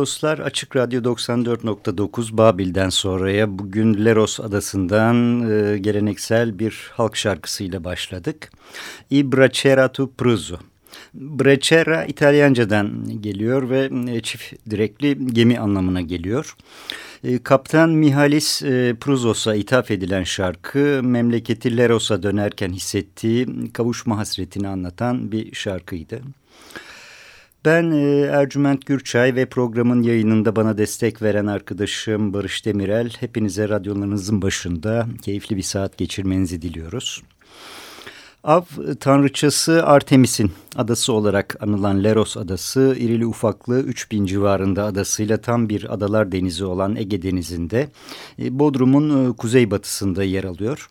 Dostlar Açık Radyo 94.9 Babil'den sonraya bugün Leros adasından e, geleneksel bir halk şarkısıyla başladık. I bracera tu pruzo. Bracera İtalyancadan geliyor ve e, çift direkli gemi anlamına geliyor. E, Kaptan Mihalis e, Pruzos'a ithaf edilen şarkı memleketi Leros'a dönerken hissettiği kavuşma hasretini anlatan bir şarkıydı. Ben e, Ercüment Gürçay ve programın yayınında bana destek veren arkadaşım Barış Demirel. Hepinize radyolarınızın başında keyifli bir saat geçirmenizi diliyoruz. Av tanrıçası Artemis'in adası olarak anılan Leros adası irili ufaklı 3000 civarında adasıyla tam bir adalar denizi olan Ege denizinde e, Bodrum'un e, kuzeybatısında yer alıyor.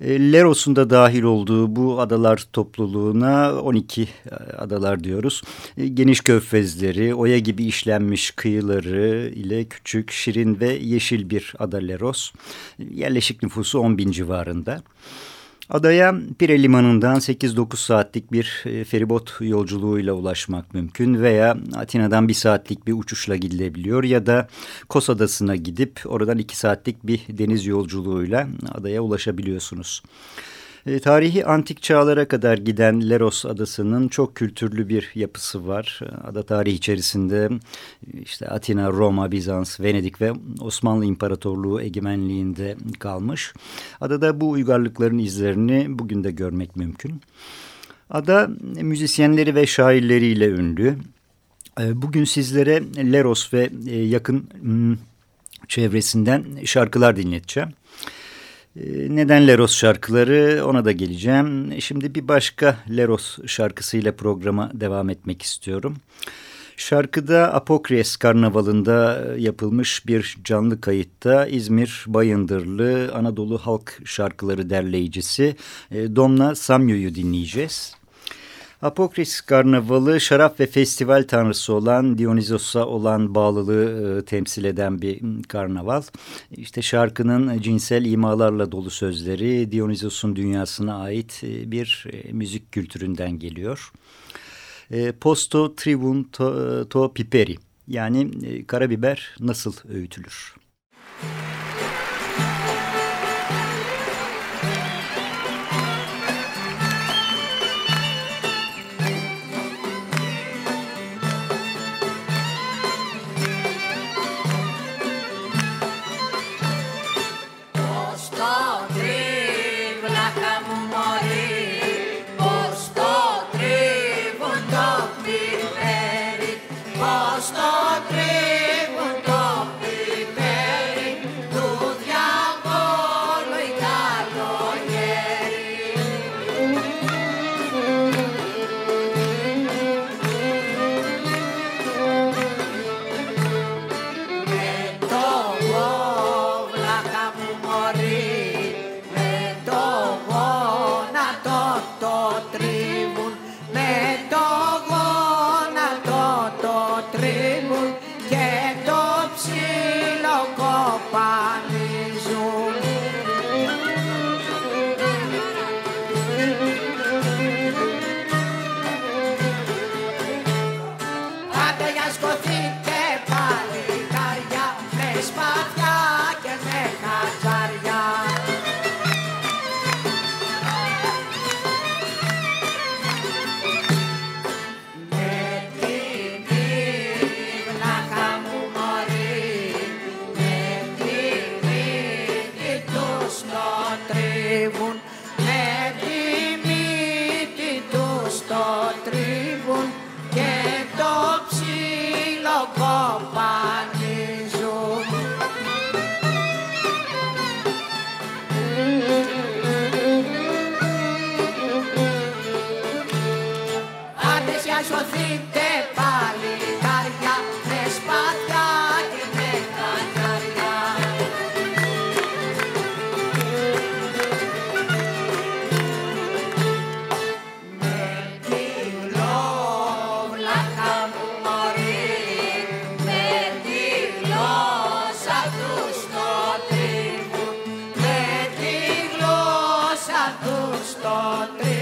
E, Leros'un da dahil olduğu bu adalar topluluğuna 12 e, adalar diyoruz. E, geniş köfvezleri, oya gibi işlenmiş kıyıları ile küçük, şirin ve yeşil bir ada Leros. Yerleşik nüfusu 10 bin civarında. Adaya Pire Limanı'ndan 8-9 saatlik bir e, feribot yolculuğuyla ulaşmak mümkün veya Atina'dan bir saatlik bir uçuşla gidilebiliyor ya da Kos Adası'na gidip oradan 2 saatlik bir deniz yolculuğuyla adaya ulaşabiliyorsunuz. E, tarihi antik çağlara kadar giden Leros adasının çok kültürlü bir yapısı var. Ada tarihi içerisinde işte Atina, Roma, Bizans, Venedik ve Osmanlı İmparatorluğu egemenliğinde kalmış. Adada bu uygarlıkların izlerini bugün de görmek mümkün. Ada müzisyenleri ve şairleriyle ünlü. E, bugün sizlere Leros ve e, yakın çevresinden şarkılar dinleteceğim. Ee, neden Leros şarkıları ona da geleceğim. Şimdi bir başka Leros şarkısıyla programa devam etmek istiyorum. Şarkıda Apokres Karnavalı'nda yapılmış bir canlı kayıtta İzmir Bayındırlı Anadolu Halk Şarkıları derleyicisi e, Domna Samyo'yu dinleyeceğiz. Apokris Karnavalı şarap ve festival tanrısı olan Dionysos'a olan bağlılığı e, temsil eden bir karnaval. İşte şarkının cinsel imalarla dolu sözleri Dionysos'un dünyasına ait e, bir e, müzik kültüründen geliyor. E, Posto tribun to, to piperi yani e, karabiber nasıl öğütülür? Müzik start there.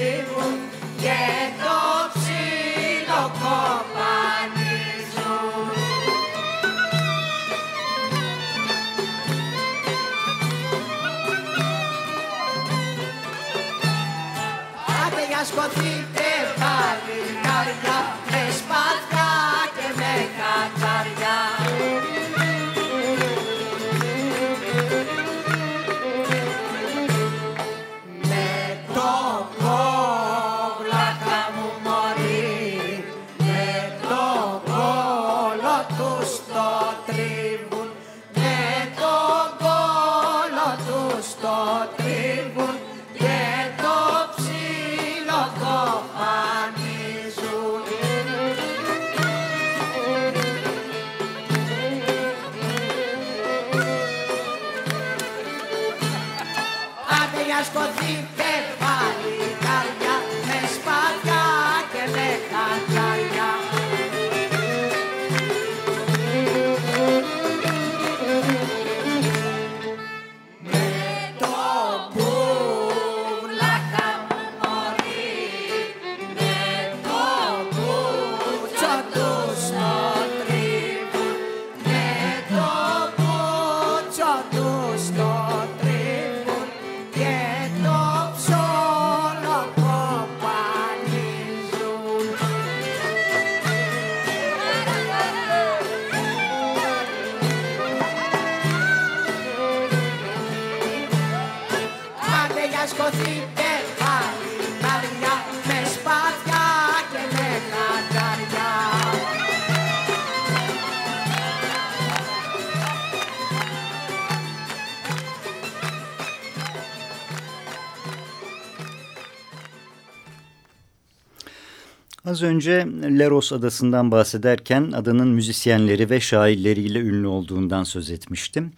Az önce Leros adasından bahsederken adanın müzisyenleri ve şairleriyle ünlü olduğundan söz etmiştim.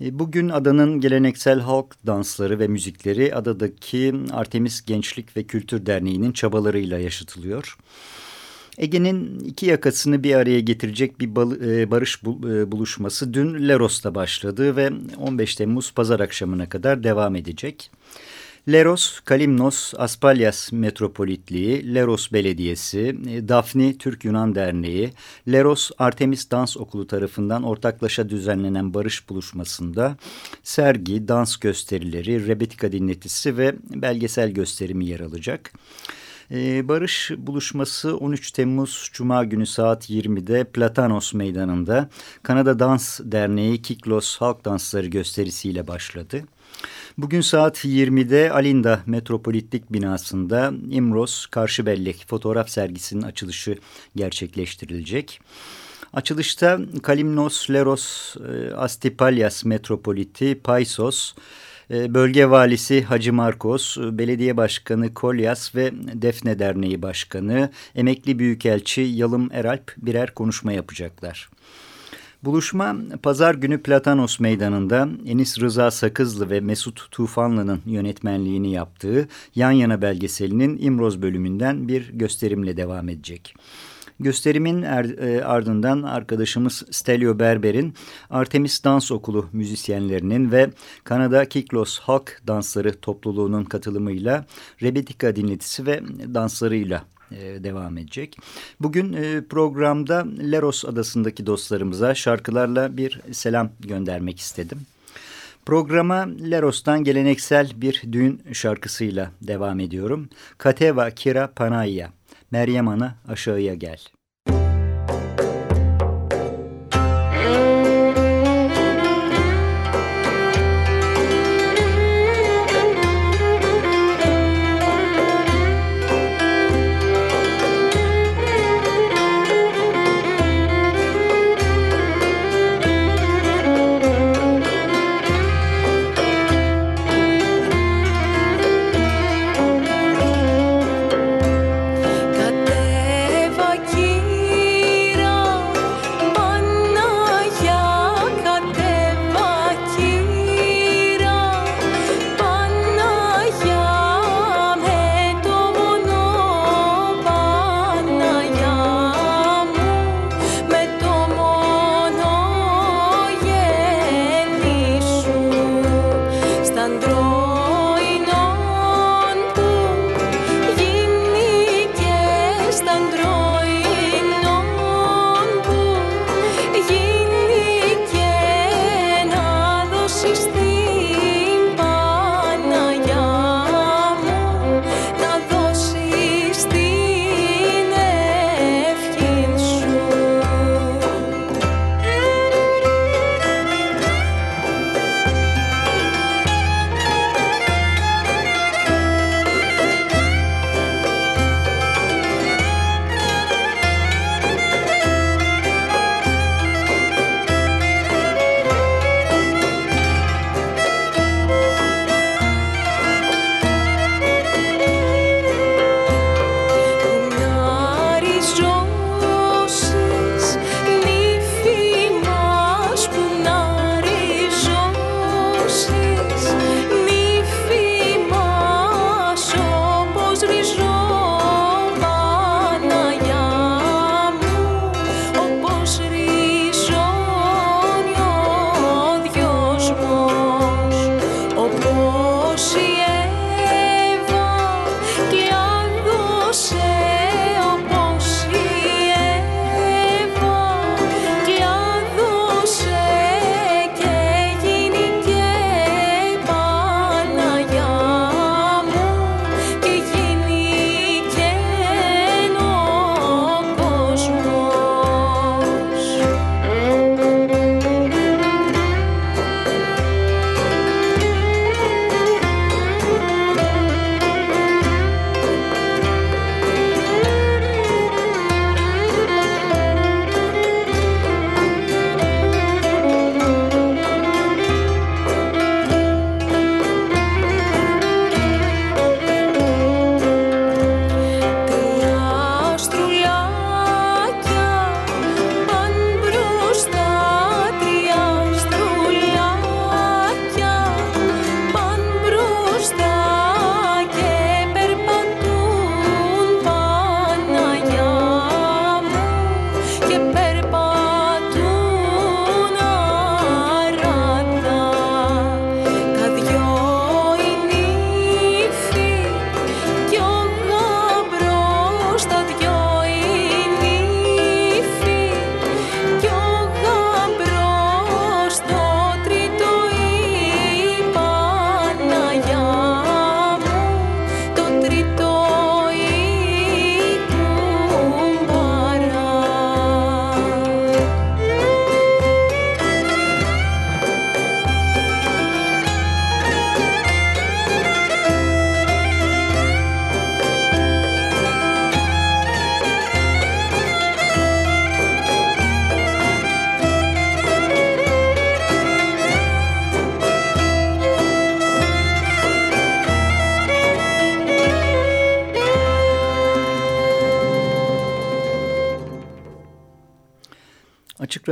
E, Bugün adanın geleneksel halk dansları ve müzikleri adadaki Artemis Gençlik ve Kültür Derneği'nin çabalarıyla yaşatılıyor. Ege'nin iki yakasını bir araya getirecek bir e, barış e, buluşması dün Leros'ta başladı ve 15 Temmuz pazar akşamına kadar devam edecek. Leros, Kalimnos, Aspalyas Metropolitliği, Leros Belediyesi, e, Dafni Türk-Yunan Derneği, Leros Artemis Dans Okulu tarafından ortaklaşa düzenlenen barış buluşmasında sergi, dans gösterileri, rebetika dinletisi ve belgesel gösterimi yer alacak. Ee, Barış buluşması 13 Temmuz Cuma günü saat 20'de Platanos Meydanı'nda Kanada Dans Derneği Kiklos Halk Dansları gösterisiyle başladı. Bugün saat 20'de Alinda Metropolitlik binasında İmros Karşı Bellek fotoğraf sergisinin açılışı gerçekleştirilecek. Açılışta Kalimnos Leros e, Astipalyas Metropoliti Paisos, e, Bölge Valisi Hacı Marcos, e, Belediye Başkanı Kolyas ve Defne Derneği Başkanı, Emekli Büyükelçi Yalım Eralp birer konuşma yapacaklar. Buluşma pazar günü Platanos Meydanı'nda Enis Rıza Sakızlı ve Mesut Tufanlı'nın yönetmenliğini yaptığı Yan Yana belgeselinin İmroz bölümünden bir gösterimle devam edecek. Gösterimin er, e, ardından arkadaşımız Stelio Berber'in Artemis Dans Okulu müzisyenlerinin ve Kanada Kiklos Halk Dansları topluluğunun katılımıyla Rebetika dinletisi ve danslarıyla devam edecek. Bugün e, programda Leros adasındaki dostlarımıza şarkılarla bir selam göndermek istedim. Programa Leros'tan geleneksel bir düğün şarkısıyla devam ediyorum. Kateva Kira Panayya, Meryem Ana aşağıya gel.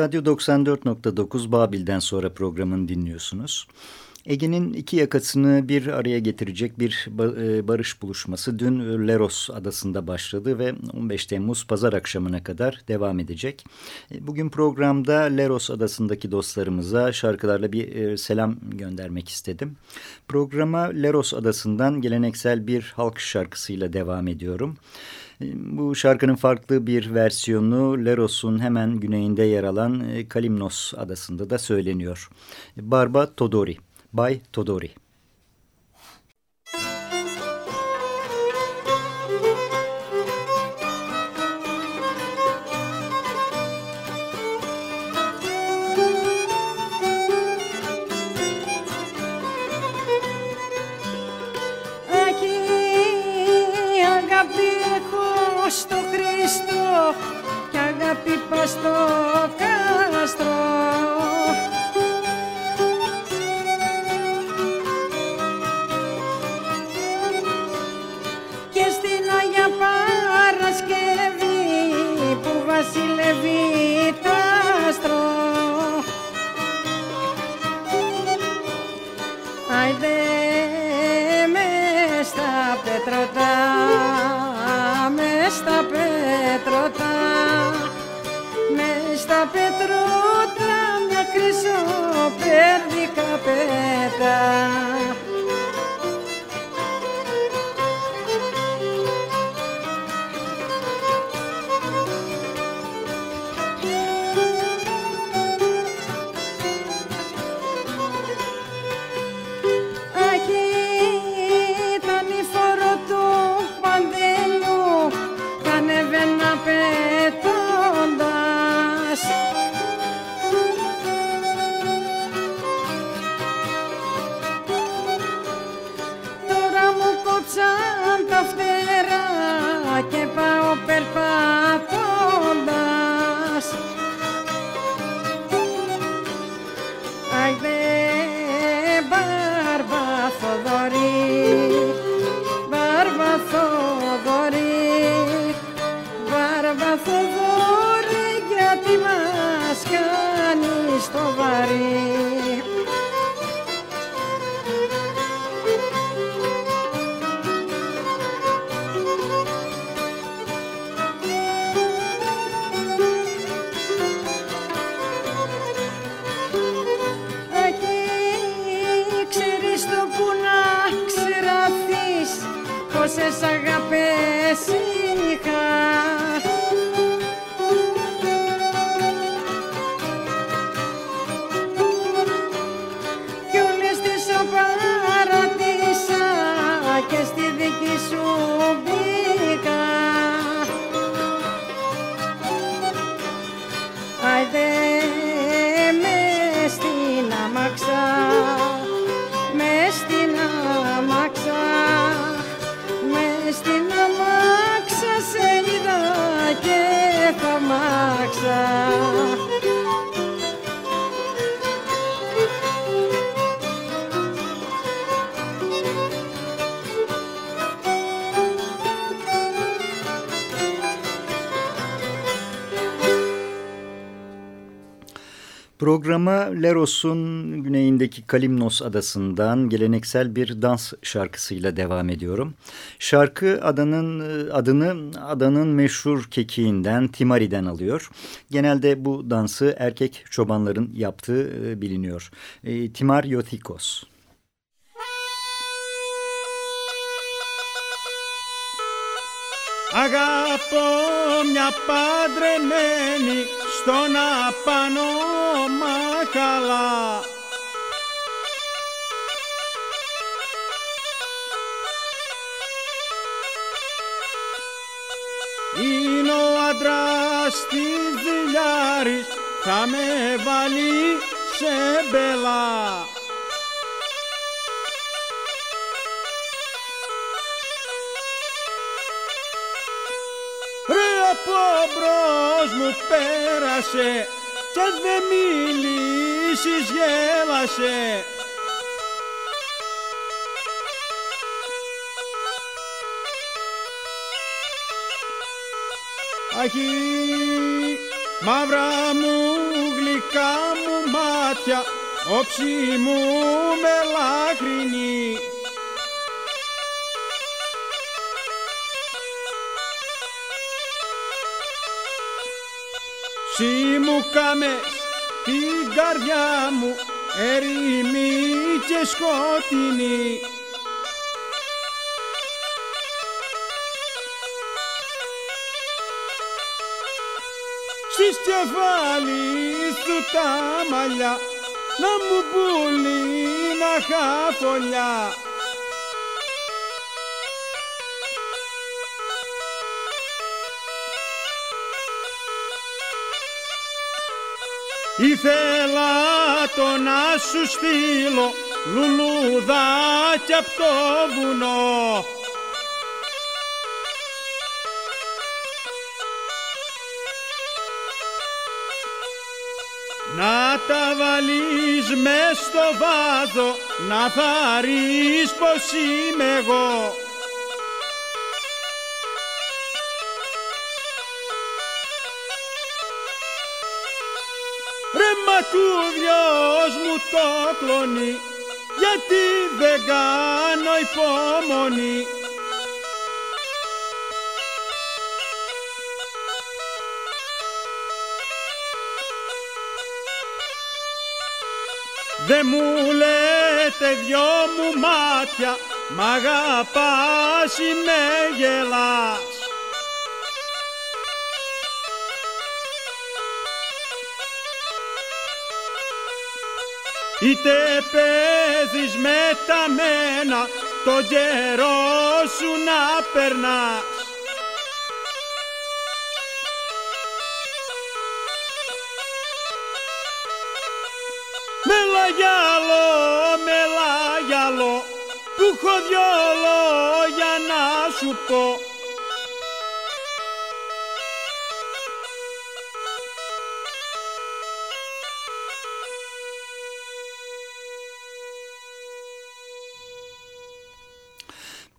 Radyo 94.9 Babil'den sonra programını dinliyorsunuz. Ege'nin iki yakasını bir araya getirecek bir e, barış buluşması dün Leros adasında başladı ve 15 Temmuz pazar akşamına kadar devam edecek. E, bugün programda Leros adasındaki dostlarımıza şarkılarla bir e, selam göndermek istedim. Programa Leros adasından geleneksel bir halk şarkısıyla devam ediyorum. Bu şarkının farklı bir versiyonu Leros'un hemen güneyinde yer alan Kalimnos adasında da söyleniyor. Barba Todori, Bay Todori. estoy pedal. Programa Leros'un güneyindeki Kalimnos adasından geleneksel bir dans şarkısıyla devam ediyorum. Şarkı adanın adını adanın meşhur kekiğinden Timari'den alıyor. Genelde bu dansı erkek çobanların yaptığı e, biliniyor. E, Timar Yothikos. Αγαπώ μια παντρεμένη στον απανό μακαλά Είναι ο άντρας της Δηλιάρης θα με βάλει σε μπελά από μπρος μου πέρασε και δεν μιλήσεις γέλασε. Αχι, μαύρα μου γλυκά μου μάτια όψη μου μελάχρινη Συ μου κάμες την καρδιά μου ερήμη και σκότεινη Στις κεφάλι σου τα μαλλιά να μου πουλεί να χαφολιά Ήθελα το να σου στείλω λουλουδάκια απ' το βουνό. Να τα βάλεις μες στο βάδο να θαρείς πως είμαι εγώ Ρε μακούδιος μου το κλονί γιατί δεν κάνω υπομονή. Δε μου λέτε δυο μου μάτια μ' αγαπάς ή με γελάς Είτε παίζεις με τα μένα το καιρό σου να περνάς. Μελαγιάλο, μελαγιάλο που έχω δυο λόγια να σου πω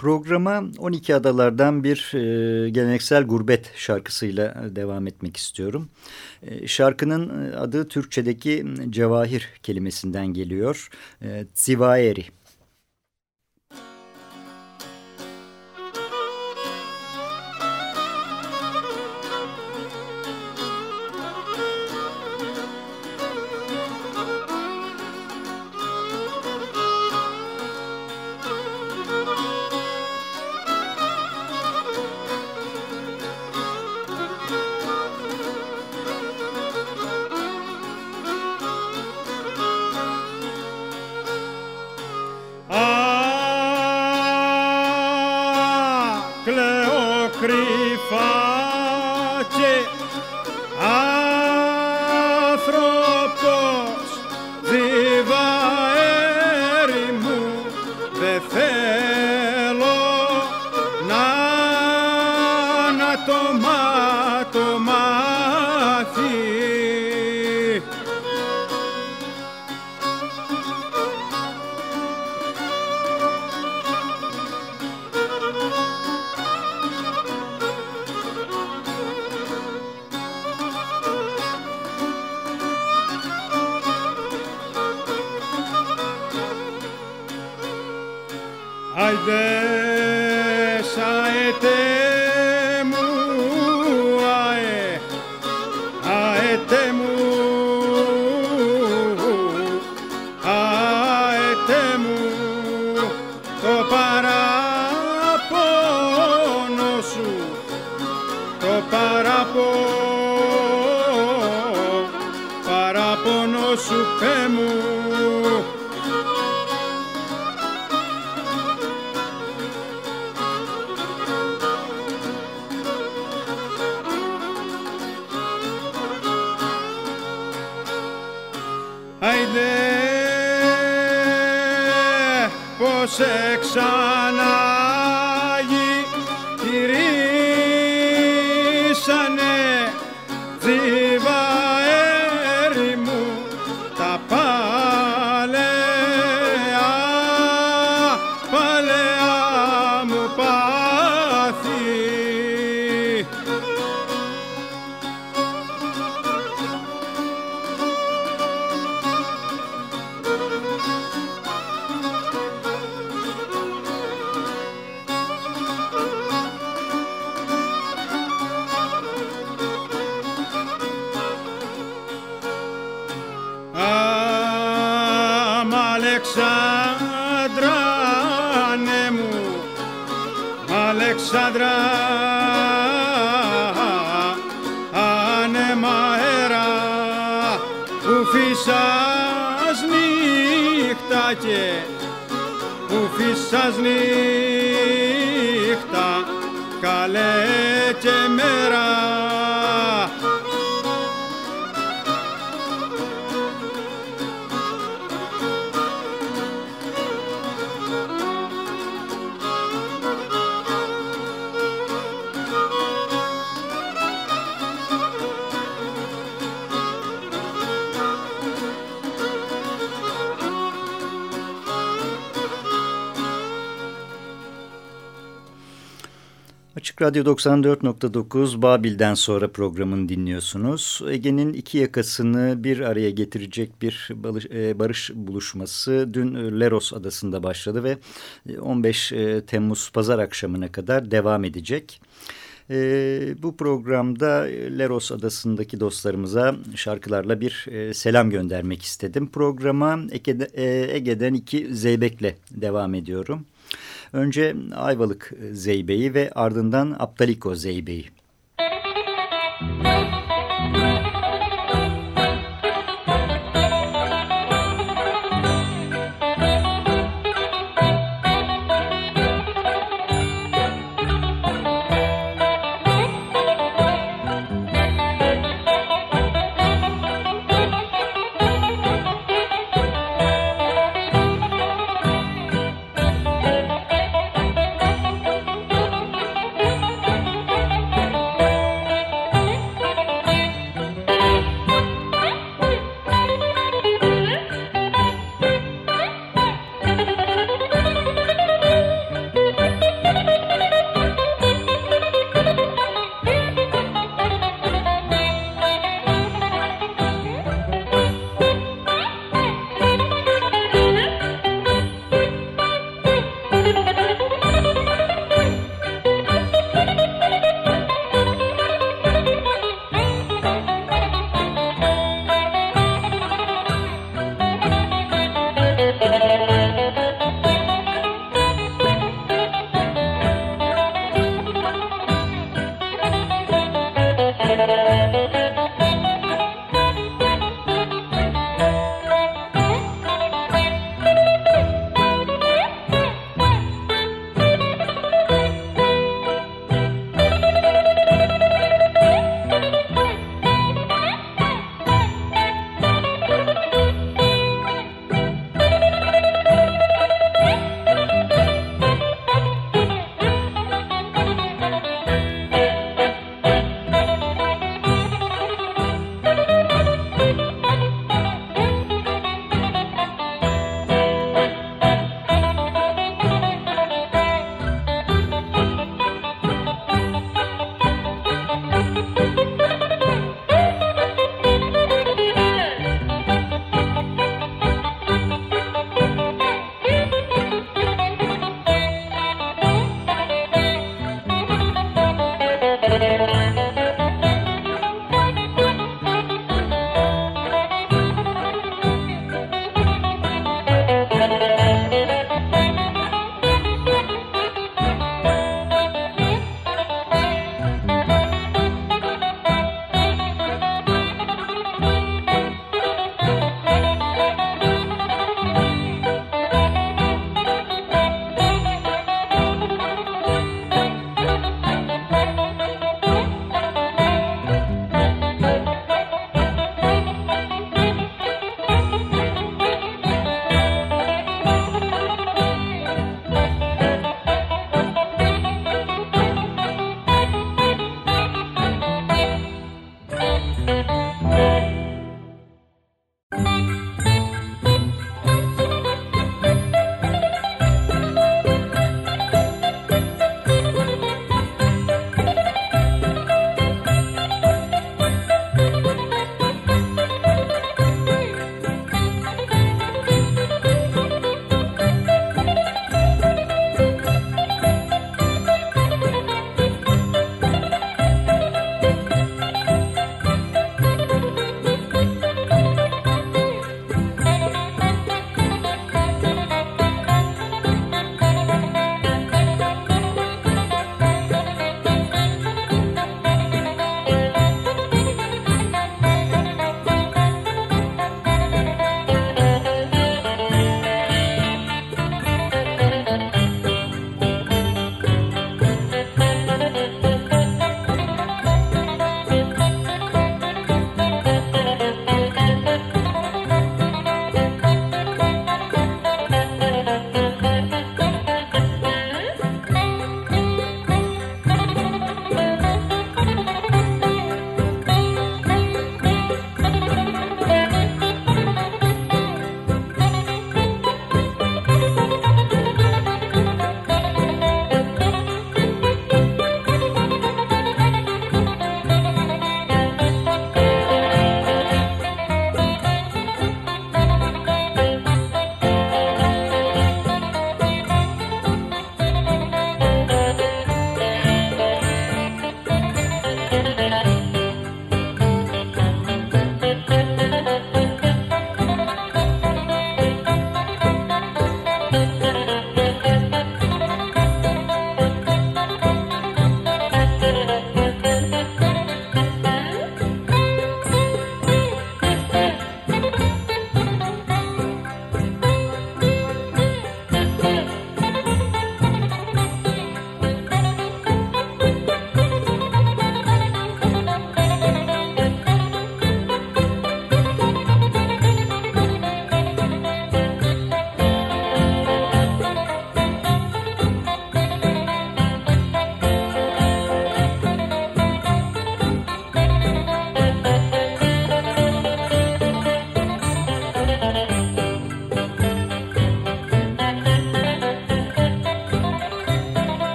Programa 12 adalardan bir e, geleneksel gurbet şarkısıyla devam etmek istiyorum. E, şarkının adı Türkçedeki cevahir kelimesinden geliyor. E, Zivaeri. Σεξανά. Leslie. Radyo 94.9 Babil'den sonra programını dinliyorsunuz. Ege'nin iki yakasını bir araya getirecek bir e, barış buluşması dün e, Leros adasında başladı ve 15 e, Temmuz pazar akşamına kadar devam edecek. bu programda Leros adasındaki dostlarımıza şarkılarla bir selam göndermek istedim. Programa Ege'den iki zeybekle devam ediyorum. Önce Ayvalık Zeybe'yi ve ardından Aptaliko Zeybe'yi. Şimdi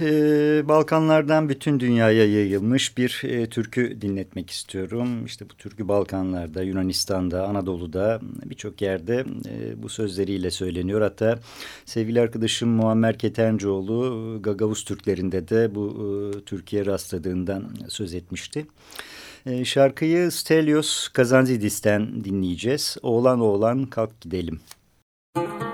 e, Balkanlardan bütün dünyaya yayılmış bir e, türkü dinletmek istiyorum. İşte bu türkü Balkanlarda, Yunanistan'da, Anadolu'da birçok yerde e, bu sözleriyle söyleniyor. Hatta sevgili arkadaşım Muammer Ketencoğlu Gagavuz Türklerinde de bu e, Türkiye rastladığından söz etmişti. E, şarkıyı Stelios Kazanzidis'ten dinleyeceğiz. Oğlan oğlan kalk gidelim. Müzik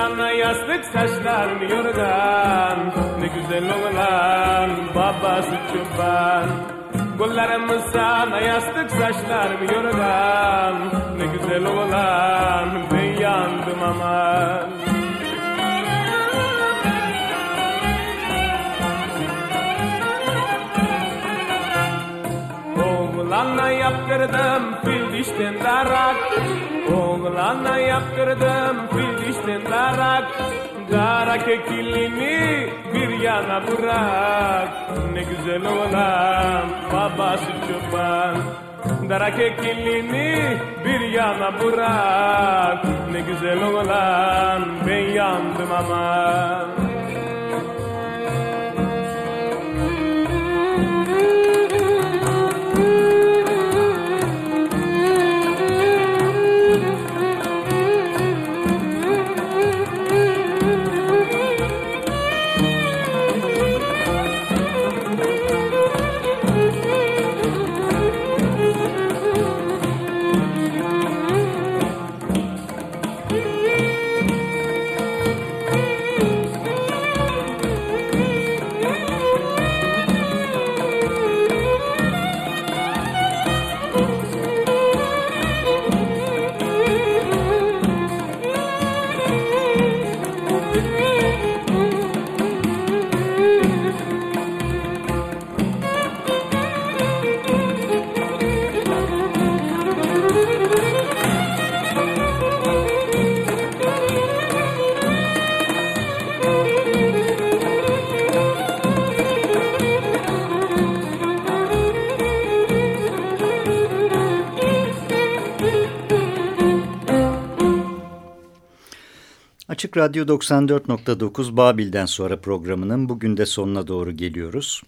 Sana yastık saçlarım yorgan Ne güzel oğlan babası çoban Kollarım sana yastık saçlarım yorgan Ne güzel oğlan ben yandım aman yaptırdım fil dişten darak. Oğlanla yaptırdım fil dişten darak. Darak ekilini bir yana bırak. Ne güzel oğlan babası çoban. Darak ekilini bir yana bırak. Ne güzel oğlan ben yandım aman Radyo 94.9 Babil'den sonra programının bugün de sonuna doğru geliyoruz.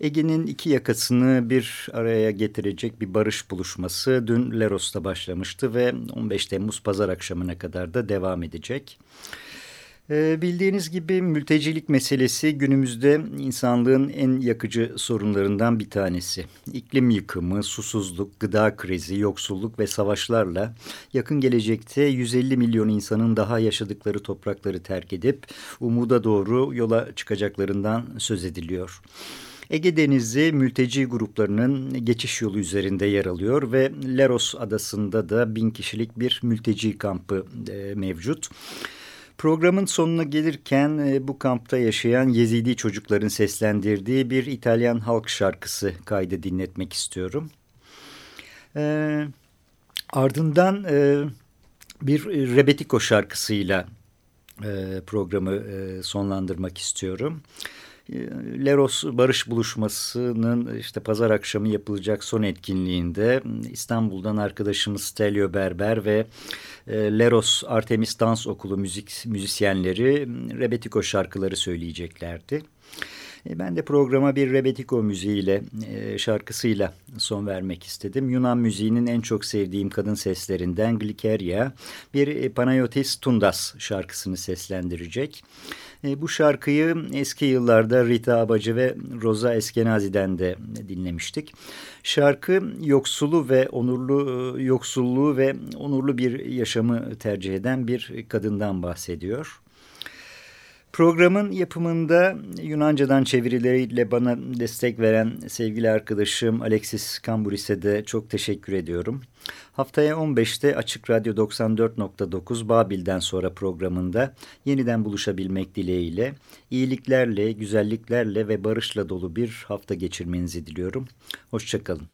Ege'nin iki yakasını bir araya getirecek bir barış buluşması dün Leros'ta başlamıştı ve 15 Temmuz pazar akşamına kadar da devam edecek. Ee, bildiğiniz gibi mültecilik meselesi günümüzde insanlığın en yakıcı sorunlarından bir tanesi. İklim yıkımı, susuzluk, gıda krizi, yoksulluk ve savaşlarla yakın gelecekte 150 milyon insanın daha yaşadıkları toprakları terk edip umuda doğru yola çıkacaklarından söz ediliyor. Ege Denizi mülteci gruplarının geçiş yolu üzerinde yer alıyor ve Leros adasında da bin kişilik bir mülteci kampı e, mevcut. Programın sonuna gelirken e, bu kampta yaşayan Yezidi çocukların seslendirdiği bir İtalyan halk şarkısı kaydı dinletmek istiyorum. E, ardından e, bir Rebetiko şarkısıyla e, programı e, sonlandırmak istiyorum. Leros Barış Buluşması'nın işte pazar akşamı yapılacak son etkinliğinde İstanbul'dan arkadaşımız Stelio Berber ve Leros Artemis Dans Okulu müzik müzisyenleri Rebetiko şarkıları söyleyeceklerdi. E, ben de programa bir Rebetiko müziğiyle, e, şarkısıyla son vermek istedim. Yunan müziğinin en çok sevdiğim kadın seslerinden Glikeria bir e, Panayotis Tundas şarkısını seslendirecek. Bu şarkıyı eski yıllarda Rita Abacı ve Rosa Eskenazi'den de dinlemiştik. Şarkı yoksulu ve onurlu yoksulluğu ve onurlu bir yaşamı tercih eden bir kadından bahsediyor. Programın yapımında Yunanca'dan çevirileriyle bana destek veren sevgili arkadaşım Alexis Kamburis'e de çok teşekkür ediyorum. Haftaya 15'te Açık Radyo 94.9 Babil'den sonra programında yeniden buluşabilmek dileğiyle iyiliklerle, güzelliklerle ve barışla dolu bir hafta geçirmenizi diliyorum. Hoşçakalın.